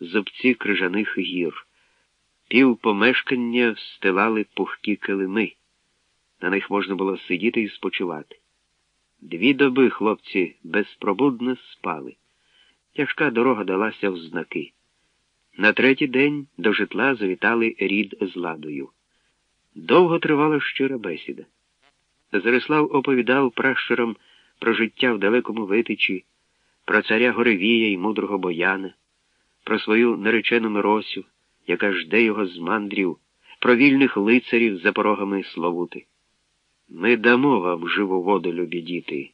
зубці крижаних гір. Пів помешкання стилали пухкі килими. На них можна було сидіти і спочивати. Дві доби хлопці безпробудно спали. Тяжка дорога далася в знаки. На третій день до житла завітали рід з ладою. Довго тривала щира бесіда. Зарислав оповідав пращурам про життя в далекому витичі, про царя Горевія і мудрого бояна, про свою наречену Миросю, яка жде його з мандрів, про вільних лицарів за порогами Славути. Ми дамо вам живу воду, любі діти,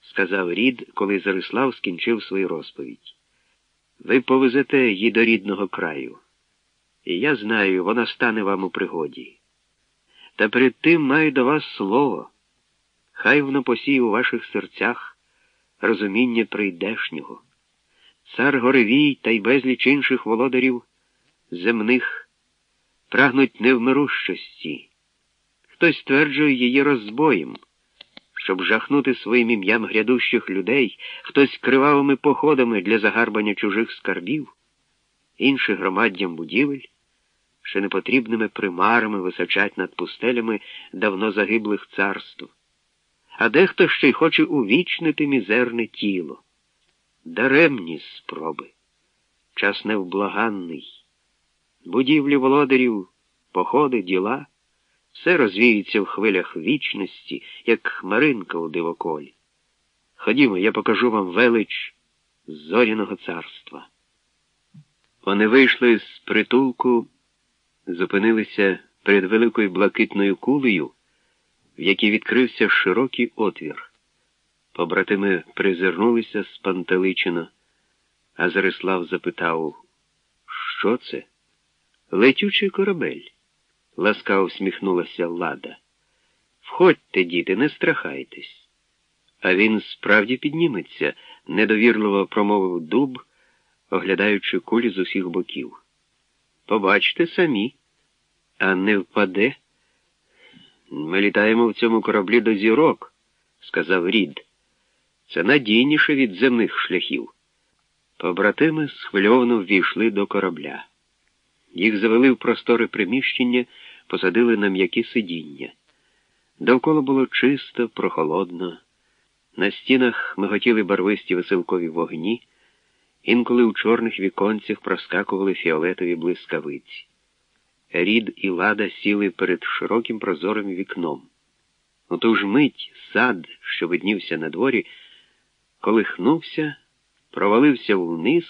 сказав рід, коли Зарислав скінчив свою розповідь. Ви повезете її до рідного краю. І я знаю, вона стане вам у пригоді. Та перед тим маю до вас слово. Хай воно посіє у ваших серцях розуміння прийдешнього. Цар Горевій та й безліч інших володарів земних прагнуть невмирущості. Хтось стверджує її розбоєм, щоб жахнути своїм ім'ям грядущих людей, хтось кривавими походами для загарбання чужих скарбів, інших громаддям будівель, що непотрібними примарами височать над пустелями давно загиблих царств. А дехто ще й хоче увічнити мізерне тіло. Даремні спроби. Час невблаганний. Будівлі володарів, походи, діла. Все розвіється в хвилях вічності, як хмаринка у дивоколі. Ходімо, я покажу вам велич зоряного царства. Вони вийшли з притулку, зупинилися перед великою блакитною кулею, в якій відкрився широкий отвір. Побратими призирнулися спантеличено, а Зарислав запитав, що це? Летючий корабель ласкаво всміхнулася Лада. Входьте, діти, не страхайтесь. А він справді підніметься, недовірливо промовив дуб, оглядаючи кулі з усіх боків. Побачте самі, а не впаде. Ми літаємо в цьому кораблі до зірок, сказав Рід. Це надійніше від земних шляхів. Побратими схвильовано ввійшли до корабля. Їх завели в просторе приміщення, посадили на м'які сидіння. Довкола було чисто, прохолодно. На стінах миготіли барвисті веселкові вогні, інколи у чорних віконцях проскакували фіолетові блискавиці. Рід і лада сіли перед широким прозорим вікном. У ту ж мить сад, що виднівся на дворі, колихнувся, провалився вниз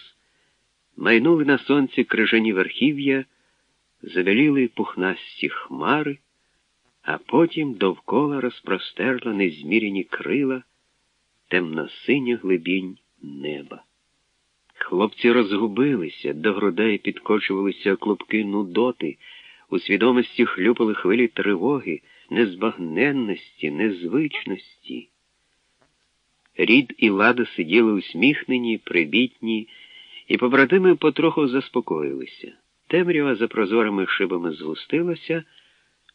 майнули на сонці крижані верхів'я, забеліли пухнасті хмари, а потім довкола розпростерла незміряні крила темно-синя глибінь неба. Хлопці розгубилися, до грудей підкочувалися клубки нудоти, у свідомості хлюпали хвилі тривоги, незбагненності, незвичності. Рід і лада сиділи усміхнені, прибітні, і побратими потроху заспокоїлися. Темрява за прозорими шибами згустилася,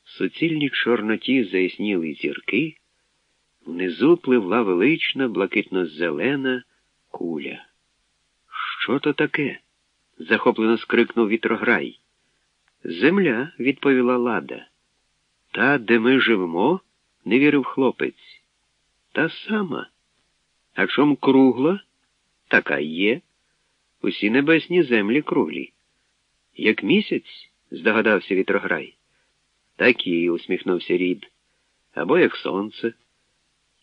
в суцільній чорноті заясніли зірки, внизу пливла велична, блакитно-зелена куля. Що то таке? захоплено скрикнув вітрограй. Земля, відповіла лада. Та, де ми живемо, не вірив хлопець. Та сама. А чом кругла? Така є. Усі небесні землі круглі. Як місяць, здогадався вітрограй. Так усміхнувся рід. Або як сонце.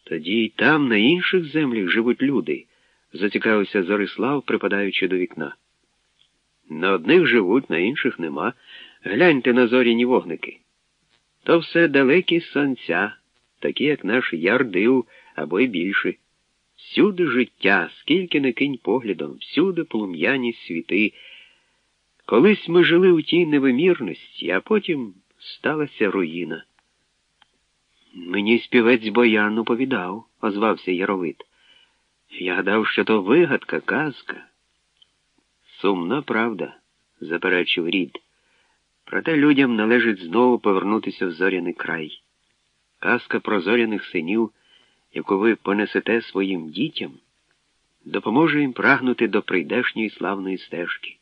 Тоді й там, на інших землях, живуть люди, зацікавився Зорислав, припадаючи до вікна. На одних живуть, на інших нема. Гляньте на зоряні вогники. То все далекі сонця, такі, як наш ярдив або й більше. Всюди життя, скільки не кинь поглядом, всюди полум'яні світи. Колись ми жили у тій невимірності, а потім сталася руїна. Мені співець Боян оповідав, озвався Яровит. Я гадав, що то вигадка, казка. Сумна правда, заперечив рід. Проте людям належить знову повернутися в зоряний край. Казка про зоряних синів яку ви понесете своїм дітям, допоможе їм прагнути до прийдешньої славної стежки.